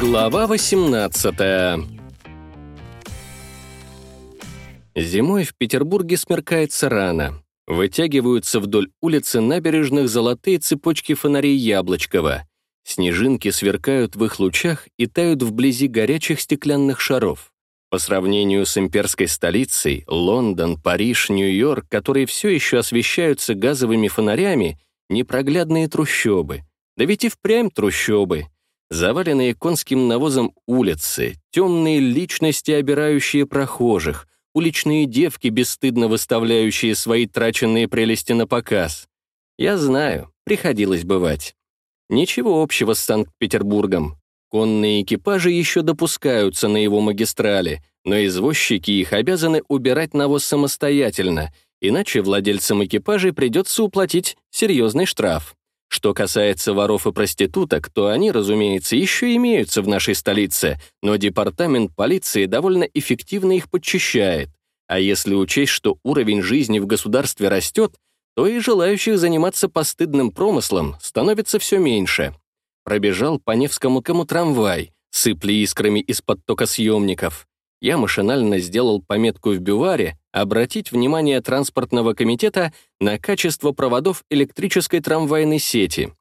Глава 18 Зимой в Петербурге смеркается рано. Вытягиваются вдоль улицы набережных золотые цепочки фонарей Яблочкова. Снежинки сверкают в их лучах и тают вблизи горячих стеклянных шаров. По сравнению с имперской столицей, Лондон, Париж, Нью-Йорк, которые все еще освещаются газовыми фонарями, непроглядные трущобы. Да ведь и впрямь трущобы. Заваленные конским навозом улицы, темные личности, обирающие прохожих, уличные девки, бесстыдно выставляющие свои траченные прелести на показ. Я знаю, приходилось бывать. Ничего общего с Санкт-Петербургом. Конные экипажи еще допускаются на его магистрали, но извозчики их обязаны убирать навоз самостоятельно, иначе владельцам экипажей придется уплатить серьезный штраф. Что касается воров и проституток, то они, разумеется, еще имеются в нашей столице, но департамент полиции довольно эффективно их подчищает. А если учесть, что уровень жизни в государстве растет, то и желающих заниматься постыдным промыслом становится все меньше. Пробежал по Невскому кому трамвай, сыпли искрами из-под токосъемников. Я машинально сделал пометку в бюваре обратить внимание транспортного комитета на качество проводов электрической трамвайной сети.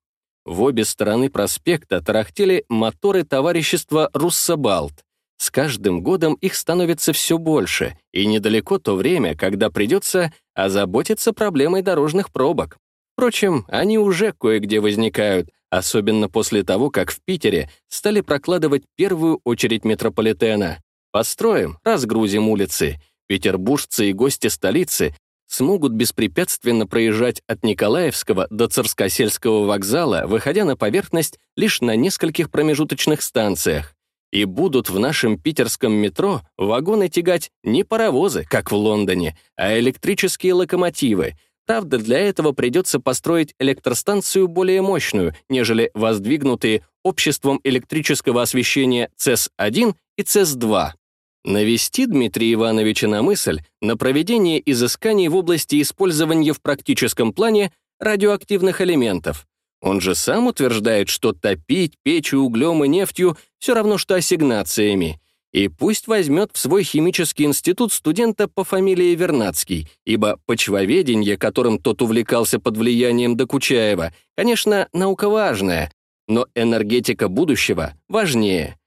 В обе стороны проспекта тарахтели моторы товарищества «Руссобалт». С каждым годом их становится все больше, и недалеко то время, когда придется озаботиться проблемой дорожных пробок. Впрочем, они уже кое-где возникают, особенно после того, как в Питере стали прокладывать первую очередь метрополитена. Построим, разгрузим улицы — Петербуржцы и гости столицы смогут беспрепятственно проезжать от Николаевского до Царскосельского вокзала, выходя на поверхность лишь на нескольких промежуточных станциях. И будут в нашем питерском метро вагоны тягать не паровозы, как в Лондоне, а электрические локомотивы. Правда, для этого придется построить электростанцию более мощную, нежели воздвигнутые обществом электрического освещения ЦЭС-1 и ЦЭС-2 навести Дмитрия Ивановича на мысль на проведение изысканий в области использования в практическом плане радиоактивных элементов. Он же сам утверждает, что топить печь углем и нефтью все равно, что ассигнациями. И пусть возьмет в свой химический институт студента по фамилии Вернадский, ибо почвоведение, которым тот увлекался под влиянием Докучаева, конечно, наука важная, но энергетика будущего важнее.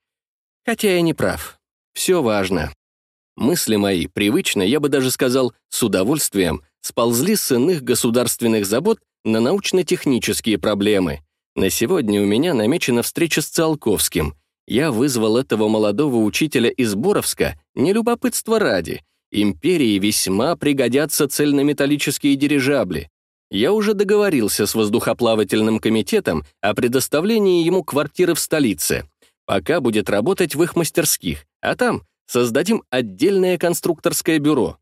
Хотя я не прав. Все важно. Мысли мои, привычно, я бы даже сказал, с удовольствием, сползли с иных государственных забот на научно-технические проблемы. На сегодня у меня намечена встреча с Циолковским. Я вызвал этого молодого учителя из Боровска не любопытство ради. Империи весьма пригодятся цельнометаллические дирижабли. Я уже договорился с воздухоплавательным комитетом о предоставлении ему квартиры в столице. Пока будет работать в их мастерских, а там создадим отдельное конструкторское бюро.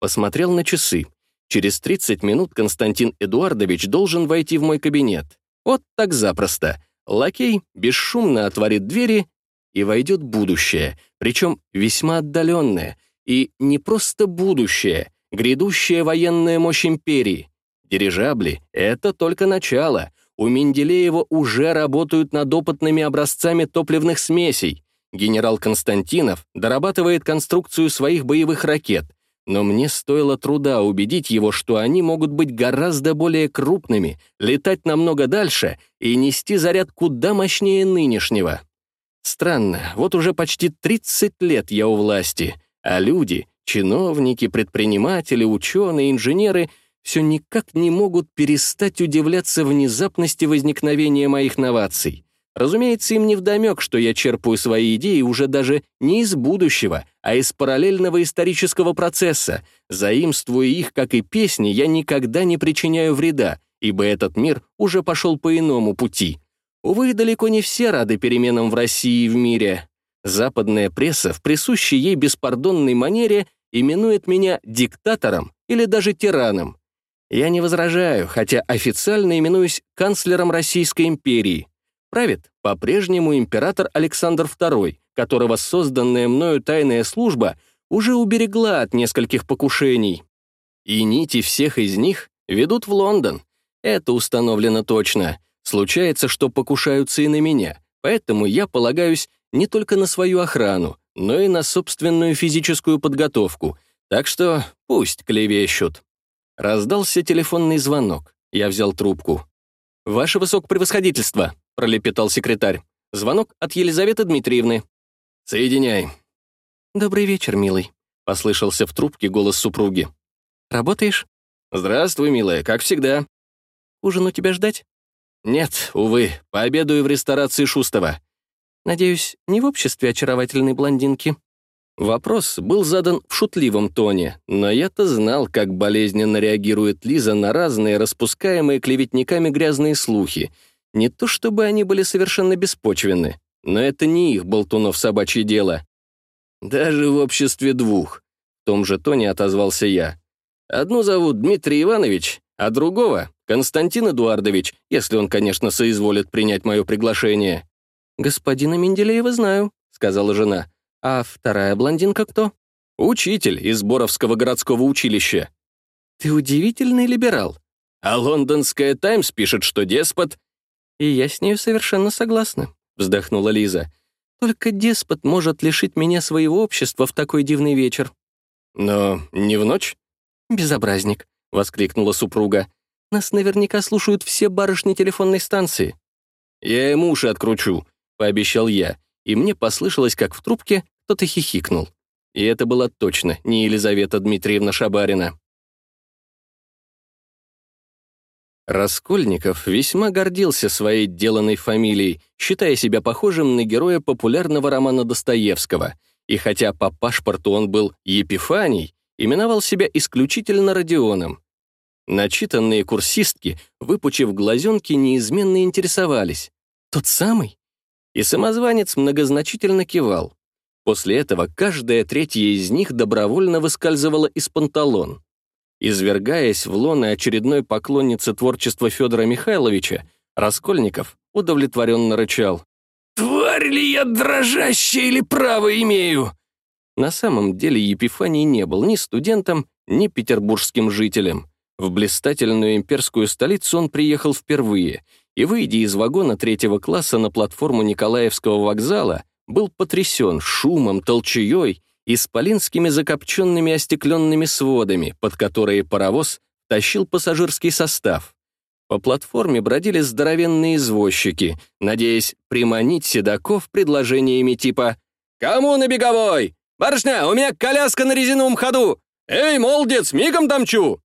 Посмотрел на часы. Через 30 минут Константин Эдуардович должен войти в мой кабинет. Вот так запросто. Лакей бесшумно отворит двери, и войдет будущее, причем весьма отдаленное, и не просто будущее, грядущая военная мощь империи. Дирижабли — это только начало — у Менделеева уже работают над опытными образцами топливных смесей. Генерал Константинов дорабатывает конструкцию своих боевых ракет, но мне стоило труда убедить его, что они могут быть гораздо более крупными, летать намного дальше и нести заряд куда мощнее нынешнего. Странно, вот уже почти 30 лет я у власти, а люди, чиновники, предприниматели, ученые, инженеры — все никак не могут перестать удивляться внезапности возникновения моих новаций. Разумеется, им не вдомек, что я черпаю свои идеи уже даже не из будущего, а из параллельного исторического процесса. Заимствуя их, как и песни, я никогда не причиняю вреда, ибо этот мир уже пошел по иному пути. Увы, далеко не все рады переменам в России и в мире. Западная пресса в присущей ей беспардонной манере именует меня диктатором или даже тираном. Я не возражаю, хотя официально именуюсь канцлером Российской империи. Правит по-прежнему император Александр II, которого созданная мною тайная служба уже уберегла от нескольких покушений. И нити всех из них ведут в Лондон. Это установлено точно. Случается, что покушаются и на меня, поэтому я полагаюсь не только на свою охрану, но и на собственную физическую подготовку, так что пусть клевещут. Раздался телефонный звонок. Я взял трубку. «Ваше высокопревосходительство», — пролепетал секретарь. «Звонок от Елизаветы Дмитриевны». «Соединяй». «Добрый вечер, милый», — послышался в трубке голос супруги. «Работаешь?» «Здравствуй, милая, как всегда». «Ужин у тебя ждать?» «Нет, увы, пообедаю в ресторации Шустова». «Надеюсь, не в обществе очаровательной блондинки?» Вопрос был задан в шутливом тоне, но я-то знал, как болезненно реагирует Лиза на разные распускаемые клеветниками грязные слухи. Не то чтобы они были совершенно беспочвенны, но это не их болтунов собачье дело. Даже в обществе двух. В том же тоне отозвался я. Одну зовут Дмитрий Иванович, а другого — Константин Эдуардович, если он, конечно, соизволит принять мое приглашение. «Господина Менделеева знаю», — сказала жена. «А вторая блондинка кто?» «Учитель из Боровского городского училища». «Ты удивительный либерал». «А лондонская «Таймс» пишет, что деспот...» «И я с нею совершенно согласна», — вздохнула Лиза. «Только деспот может лишить меня своего общества в такой дивный вечер». «Но не в ночь?» «Безобразник», — воскликнула супруга. «Нас наверняка слушают все барышни телефонной станции». «Я ему уши откручу», — пообещал я, и мне послышалось, как в трубке кто-то хихикнул. И это была точно не Елизавета Дмитриевна Шабарина. Раскольников весьма гордился своей деланной фамилией, считая себя похожим на героя популярного романа Достоевского. И хотя по паспорту он был Епифаний, именовал себя исключительно Родионом. Начитанные курсистки, выпучив глазенки, неизменно интересовались. «Тот самый?» И самозванец многозначительно кивал. После этого каждая третья из них добровольно выскальзывала из панталон. Извергаясь в лоны очередной поклонницы творчества Федора Михайловича, Раскольников удовлетворенно рычал. «Тварь ли я дрожащая или право имею?» На самом деле Епифаний не был ни студентом, ни петербургским жителем. В блистательную имперскую столицу он приехал впервые и, выйдя из вагона третьего класса на платформу Николаевского вокзала, был потрясен шумом, толчеей и спалинскими закопченными остекленными сводами, под которые паровоз тащил пассажирский состав. По платформе бродили здоровенные извозчики, надеясь приманить седаков предложениями типа «Кому на беговой? «Барышня, у меня коляска на резиновом ходу! Эй, молодец, мигом дамчу!»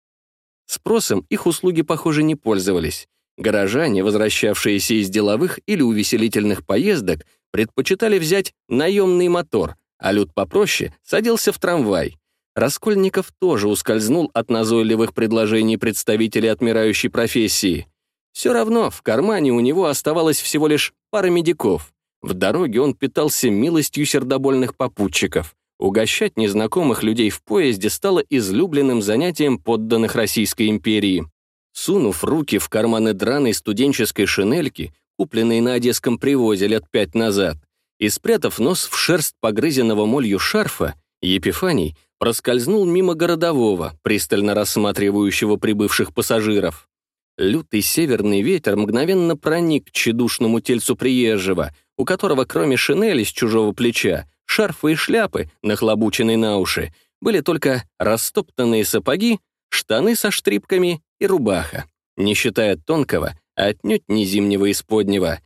Спросом их услуги, похоже, не пользовались. Горожане, возвращавшиеся из деловых или увеселительных поездок, предпочитали взять наемный мотор, а люд попроще садился в трамвай. Раскольников тоже ускользнул от назойливых предложений представителей отмирающей профессии. Все равно в кармане у него оставалось всего лишь пара медиков. В дороге он питался милостью сердобольных попутчиков. Угощать незнакомых людей в поезде стало излюбленным занятием подданных Российской империи. Сунув руки в карманы драной студенческой шинельки, купленной на одесском привозе лет пять назад, и спрятав нос в шерсть погрызенного молью шарфа, Епифаний проскользнул мимо городового, пристально рассматривающего прибывших пассажиров. Лютый северный ветер мгновенно проник к тщедушному тельцу приезжего, у которого кроме шинели с чужого плеча шарфы и шляпы, нахлобученные на уши, были только растоптанные сапоги, штаны со штрипками и рубаха, не считая тонкого, а отнюдь не зимнего исподнего.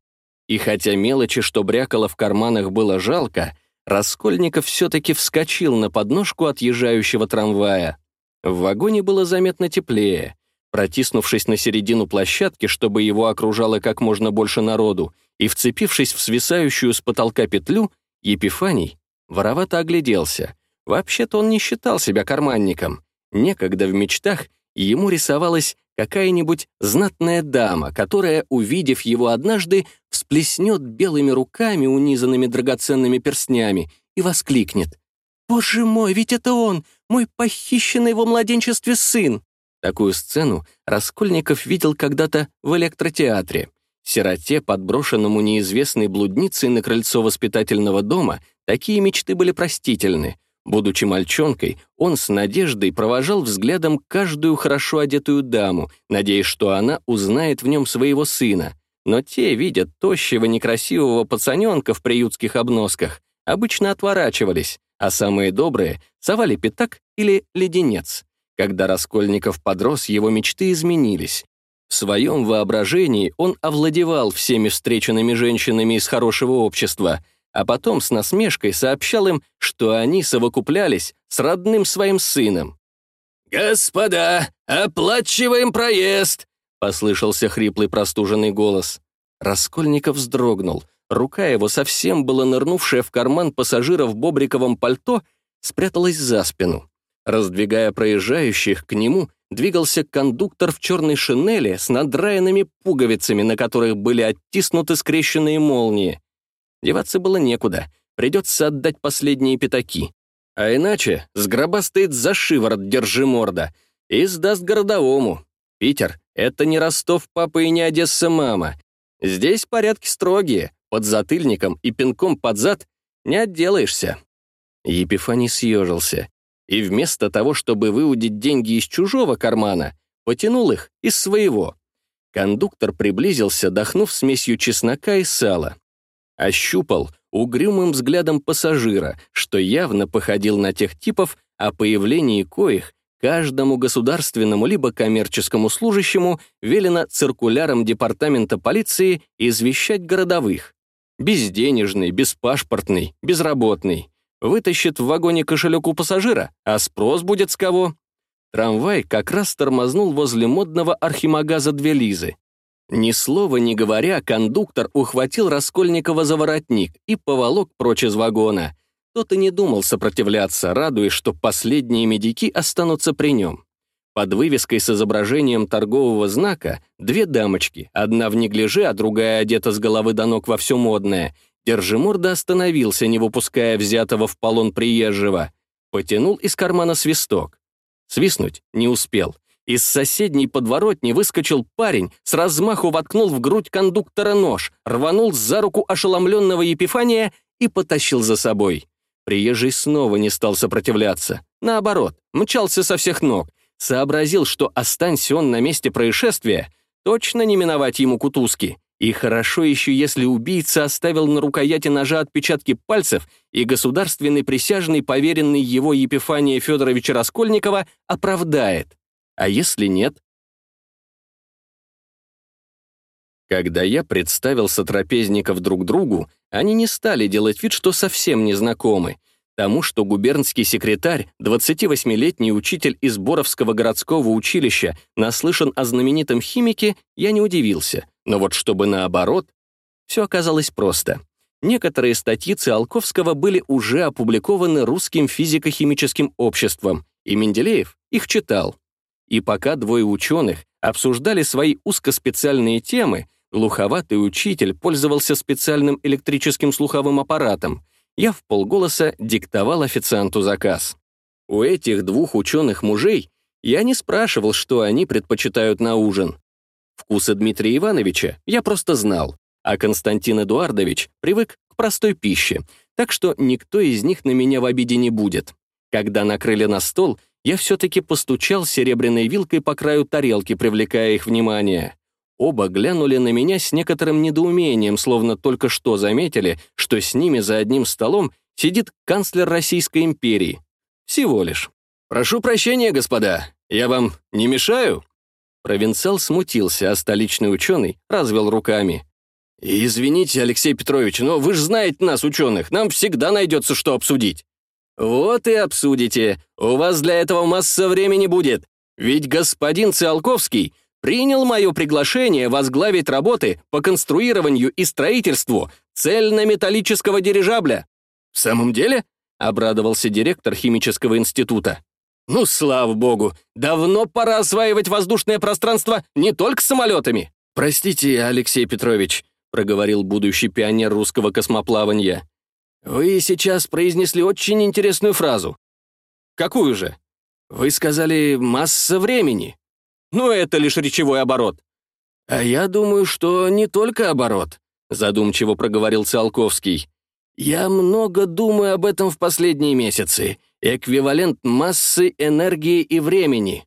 И хотя мелочи, что брякало в карманах, было жалко, Раскольников все-таки вскочил на подножку отъезжающего трамвая. В вагоне было заметно теплее. Протиснувшись на середину площадки, чтобы его окружало как можно больше народу, и вцепившись в свисающую с потолка петлю, Епифаний воровато огляделся. Вообще-то он не считал себя карманником. Некогда в мечтах ему рисовалась какая-нибудь знатная дама, которая, увидев его однажды, всплеснет белыми руками, унизанными драгоценными перстнями, и воскликнет. «Боже мой, ведь это он, мой похищенный во младенчестве сын!» Такую сцену Раскольников видел когда-то в электротеатре. Сироте, подброшенному неизвестной блудницей на крыльцо воспитательного дома, такие мечты были простительны. Будучи мальчонкой, он с надеждой провожал взглядом каждую хорошо одетую даму, надеясь, что она узнает в нем своего сына. но те, видят тощего некрасивого пацаненка в приютских обносках, обычно отворачивались, а самые добрые совали пятак или леденец. Когда Раскольников подрос, его мечты изменились. В своем воображении он овладевал всеми встреченными женщинами из хорошего общества, а потом с насмешкой сообщал им, что они совокуплялись с родным своим сыном. «Господа, оплачиваем проезд!» — послышался хриплый простуженный голос. Раскольников вздрогнул. Рука его, совсем было нырнувшая в карман пассажира в бобриковом пальто, спряталась за спину. Раздвигая проезжающих к нему, двигался кондуктор в черной шинели с надраенными пуговицами, на которых были оттиснуты скрещенные молнии. Деваться было некуда, придется отдать последние пятаки. А иначе с стоит за шиворот «держи морда» и сдаст городовому. Питер — это не Ростов папа и не Одесса мама. Здесь порядки строгие, под затыльником и пинком под зад не отделаешься. Епифаний съежился и вместо того, чтобы выудить деньги из чужого кармана, потянул их из своего. Кондуктор приблизился, дохнув смесью чеснока и сала. Ощупал угрюмым взглядом пассажира, что явно походил на тех типов, о появлении коих каждому государственному либо коммерческому служащему велено циркуляром департамента полиции извещать городовых. Безденежный, беспашпортный, безработный. Вытащит в вагоне кошелек у пассажира, а спрос будет с кого? Трамвай как раз тормознул возле модного архимагаза «Две Лизы». Ни слова не говоря, кондуктор ухватил Раскольникова за воротник и поволок прочь из вагона. Тот и не думал сопротивляться, радуясь, что последние медики останутся при нем. Под вывеской с изображением торгового знака две дамочки, одна в неглиже, а другая одета с головы до ног во все модное, Держиморда остановился, не выпуская взятого в полон приезжего. Потянул из кармана свисток. Свистнуть не успел. Из соседней подворотни выскочил парень, с размаху воткнул в грудь кондуктора нож, рванул за руку ошеломленного Епифания и потащил за собой. Приезжий снова не стал сопротивляться. Наоборот, мчался со всех ног. Сообразил, что останься он на месте происшествия, точно не миновать ему кутузки. И хорошо еще, если убийца оставил на рукояти ножа отпечатки пальцев, и государственный присяжный, поверенный его Епифания Федоровича Раскольникова, оправдает. А если нет? Когда я представил сотрапезников друг другу, они не стали делать вид, что совсем не знакомы. Тому, что губернский секретарь, 28-летний учитель из Боровского городского училища, наслышан о знаменитом химике, я не удивился. Но вот чтобы наоборот, все оказалось просто. Некоторые статьи Циолковского были уже опубликованы русским физико-химическим обществом, и Менделеев их читал. И пока двое ученых обсуждали свои узкоспециальные темы, глуховатый учитель пользовался специальным электрическим слуховым аппаратом. Я в полголоса диктовал официанту заказ. У этих двух ученых мужей я не спрашивал, что они предпочитают на ужин. Вкусы Дмитрия Ивановича я просто знал, а Константин Эдуардович привык к простой пище, так что никто из них на меня в обиде не будет. Когда накрыли на стол, я все-таки постучал серебряной вилкой по краю тарелки, привлекая их внимание. Оба глянули на меня с некоторым недоумением, словно только что заметили, что с ними за одним столом сидит канцлер Российской империи. Всего лишь. «Прошу прощения, господа, я вам не мешаю?» Провинциал смутился, а столичный ученый развел руками. «Извините, Алексей Петрович, но вы же знаете нас, ученых, нам всегда найдется, что обсудить». «Вот и обсудите. У вас для этого масса времени будет. Ведь господин Циолковский принял мое приглашение возглавить работы по конструированию и строительству цельнометаллического дирижабля». «В самом деле?» — обрадовался директор химического института. Ну, слава богу, давно пора осваивать воздушное пространство не только самолетами. Простите, Алексей Петрович, проговорил будущий пионер русского космоплавания. Вы сейчас произнесли очень интересную фразу. Какую же? Вы сказали «масса времени». Ну, это лишь речевой оборот. А я думаю, что не только оборот, задумчиво проговорил Циолковский. Я много думаю об этом в последние месяцы эквивалент массы, энергии и времени.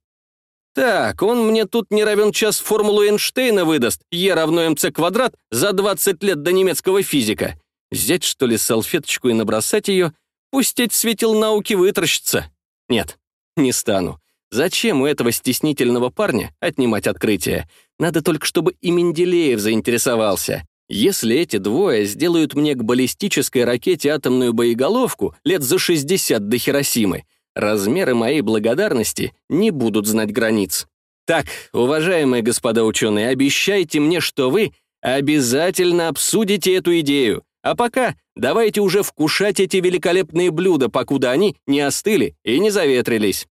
Так, он мне тут не равен час формулу Эйнштейна выдаст, Е равно МЦ квадрат, за 20 лет до немецкого физика. Взять, что ли, салфеточку и набросать ее, пустить светил науки вытращится. Нет, не стану. Зачем у этого стеснительного парня отнимать открытие? Надо только, чтобы и Менделеев заинтересовался. Если эти двое сделают мне к баллистической ракете атомную боеголовку лет за 60 до Хиросимы, размеры моей благодарности не будут знать границ. Так, уважаемые господа ученые, обещайте мне, что вы обязательно обсудите эту идею. А пока давайте уже вкушать эти великолепные блюда, покуда они не остыли и не заветрились.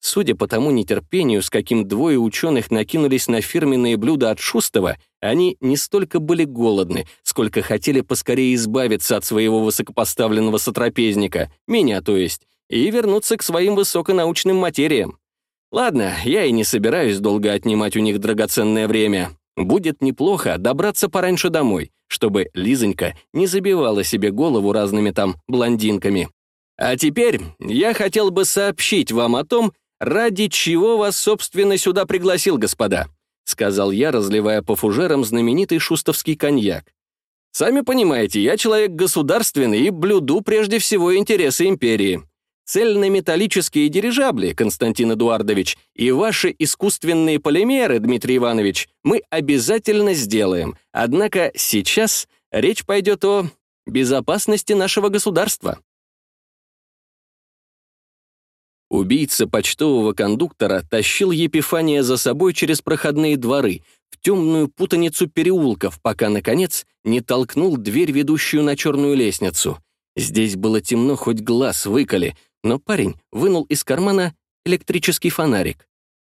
Судя по тому нетерпению, с каким двое ученых накинулись на фирменные блюда от Шустова, они не столько были голодны, сколько хотели поскорее избавиться от своего высокопоставленного сотрапезника, меня то есть, и вернуться к своим высоконаучным материям. Ладно, я и не собираюсь долго отнимать у них драгоценное время. Будет неплохо добраться пораньше домой, чтобы Лизонька не забивала себе голову разными там блондинками. А теперь я хотел бы сообщить вам о том, ради чего вас, собственно, сюда пригласил, господа», сказал я, разливая по фужерам знаменитый шустовский коньяк. «Сами понимаете, я человек государственный и блюду прежде всего интересы империи. Цельнометаллические дирижабли, Константин Эдуардович, и ваши искусственные полимеры, Дмитрий Иванович, мы обязательно сделаем. Однако сейчас речь пойдет о безопасности нашего государства. Убийца почтового кондуктора тащил Епифания за собой через проходные дворы, в темную путаницу переулков, пока, наконец, не толкнул дверь, ведущую на черную лестницу. Здесь было темно, хоть глаз выколи, но парень вынул из кармана электрический фонарик.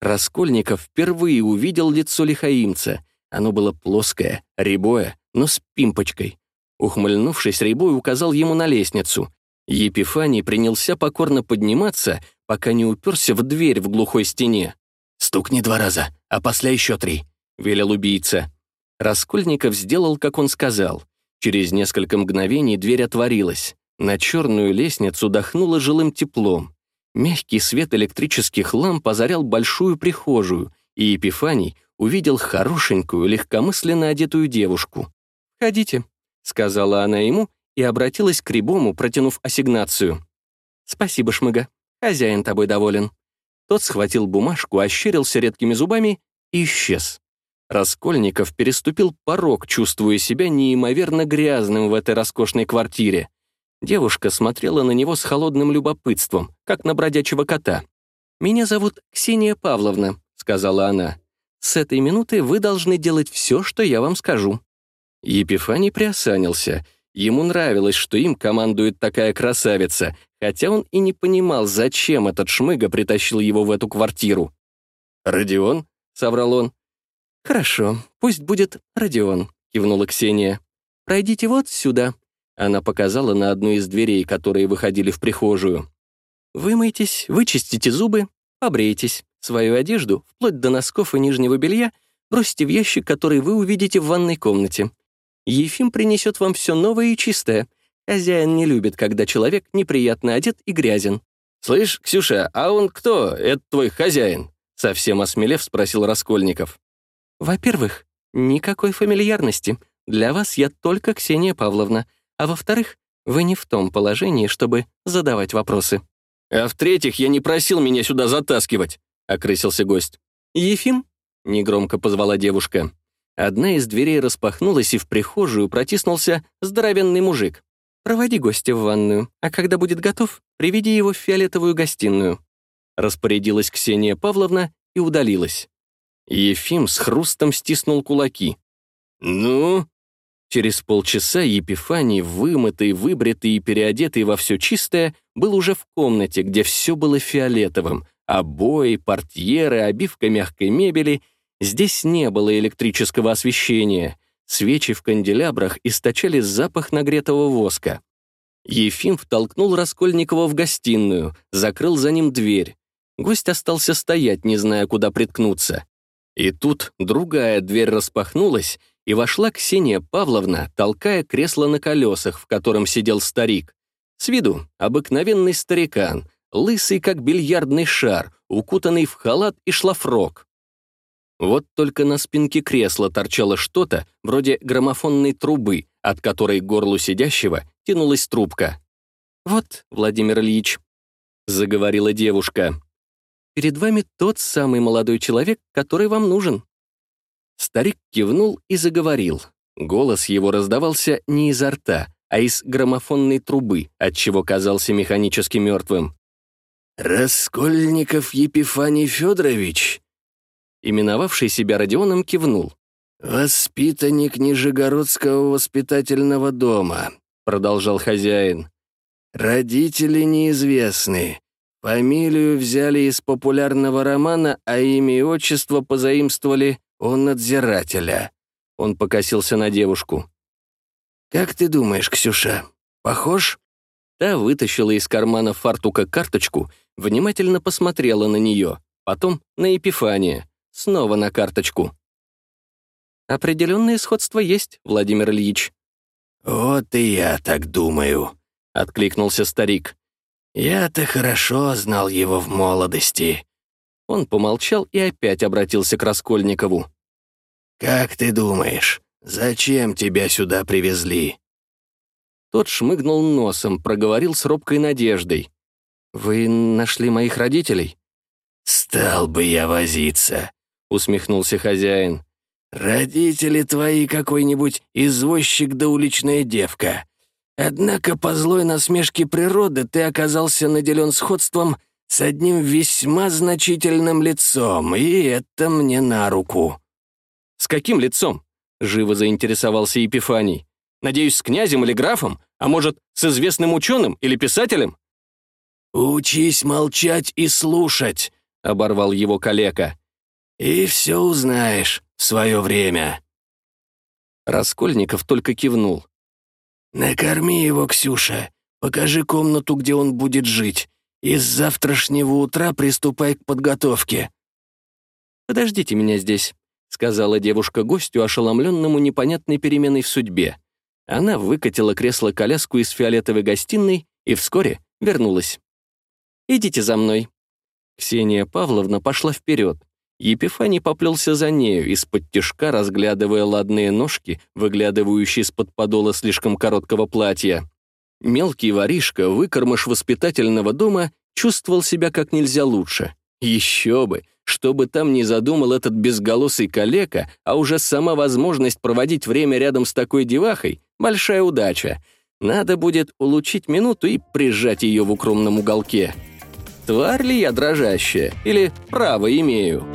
Раскольников впервые увидел лицо лихаимца. Оно было плоское, рябое, но с пимпочкой. Ухмыльнувшись, Рябой указал ему на лестницу. Епифаний принялся покорно подниматься, пока не уперся в дверь в глухой стене. «Стукни два раза, а после еще три», — велел убийца. Раскольников сделал, как он сказал. Через несколько мгновений дверь отворилась. На черную лестницу дохнуло жилым теплом. Мягкий свет электрических ламп озарял большую прихожую, и Епифаний увидел хорошенькую, легкомысленно одетую девушку. «Ходите», — сказала она ему и обратилась к Рябому, протянув ассигнацию. «Спасибо, Шмыга. Хозяин тобой доволен». Тот схватил бумажку, ощерился редкими зубами и исчез. Раскольников переступил порог, чувствуя себя неимоверно грязным в этой роскошной квартире. Девушка смотрела на него с холодным любопытством, как на бродячего кота. «Меня зовут Ксения Павловна», — сказала она. «С этой минуты вы должны делать все, что я вам скажу». Епифаний приосанился. Ему нравилось, что им командует такая красавица, хотя он и не понимал, зачем этот шмыга притащил его в эту квартиру. «Родион?» — соврал он. «Хорошо, пусть будет Родион», — кивнула Ксения. «Пройдите вот сюда». Она показала на одну из дверей, которые выходили в прихожую. «Вымойтесь, вычистите зубы, побрейтесь. Свою одежду, вплоть до носков и нижнего белья, бросьте в ящик, который вы увидите в ванной комнате. Ефим принесет вам все новое и чистое. Хозяин не любит, когда человек неприятно одет и грязен». «Слышь, Ксюша, а он кто? Это твой хозяин?» Совсем осмелев спросил Раскольников. «Во-первых, никакой фамильярности. Для вас я только Ксения Павловна. А во-вторых, вы не в том положении, чтобы задавать вопросы. «А в-третьих, я не просил меня сюда затаскивать», — окрысился гость. «Ефим?» — негромко позвала девушка. Одна из дверей распахнулась, и в прихожую протиснулся здоровенный мужик. «Проводи гостя в ванную, а когда будет готов, приведи его в фиолетовую гостиную». Распорядилась Ксения Павловна и удалилась. Ефим с хрустом стиснул кулаки. «Ну?» Через полчаса Епифаний, вымытый, выбритый и переодетый во все чистое, был уже в комнате, где все было фиолетовым. Обои, портьеры, обивка мягкой мебели. Здесь не было электрического освещения. Свечи в канделябрах источали запах нагретого воска. Ефим втолкнул Раскольникова в гостиную, закрыл за ним дверь. Гость остался стоять, не зная, куда приткнуться. И тут другая дверь распахнулась, и вошла Ксения Павловна, толкая кресло на колесах, в котором сидел старик. С виду обыкновенный старикан, лысый, как бильярдный шар, укутанный в халат и шлафрок. Вот только на спинке кресла торчало что-то вроде граммофонной трубы, от которой к горлу сидящего тянулась трубка. «Вот, Владимир Ильич», — заговорила девушка, «перед вами тот самый молодой человек, который вам нужен». Старик кивнул и заговорил. Голос его раздавался не изо рта, а из граммофонной трубы, отчего казался механически мертвым. «Раскольников Епифаний Федорович?» Именовавший себя Родионом кивнул. «Воспитанник Нижегородского воспитательного дома», — продолжал хозяин. «Родители неизвестны. Фамилию взяли из популярного романа, а имя и отчество позаимствовали у надзирателя». Он покосился на девушку. «Как ты думаешь, Ксюша, похож?» Та вытащила из кармана фартука карточку, внимательно посмотрела на нее, потом на Епифания, снова на карточку. «Определенное сходство есть, Владимир Ильич». «Вот и я так думаю», — откликнулся старик. «Я-то хорошо знал его в молодости». Он помолчал и опять обратился к Раскольникову. «Как ты думаешь, зачем тебя сюда привезли?» Тот шмыгнул носом, проговорил с робкой надеждой. «Вы нашли моих родителей?» «Стал бы я возиться», — усмехнулся хозяин. «Родители твои какой-нибудь извозчик да уличная девка. Однако по злой насмешке природы ты оказался наделен сходством с одним весьма значительным лицом, и это мне на руку». «С каким лицом?» — живо заинтересовался Епифаний. «Надеюсь, с князем или графом? А может, с известным ученым или писателем?» «Учись молчать и слушать», — оборвал его калека. «И все узнаешь в свое время». Раскольников только кивнул. «Накорми его, Ксюша. Покажи комнату, где он будет жить. И с завтрашнего утра приступай к подготовке». «Подождите меня здесь», — сказала девушка гостю, ошеломленному непонятной переменой в судьбе. Она выкатила кресло-коляску из фиолетовой гостиной и вскоре вернулась. «Идите за мной». Ксения Павловна пошла вперед. Епифаний поплелся за нею, из-под тишка разглядывая ладные ножки, выглядывающие из-под подола слишком короткого платья. Мелкий воришка, выкормыш воспитательного дома, чувствовал себя как нельзя лучше. Еще бы, что бы там ни задумал этот безголосый калека, а уже сама возможность проводить время рядом с такой девахой — большая удача. Надо будет улучшить минуту и прижать ее в укромном уголке. Тварь ли я дрожащая? Или право имею?»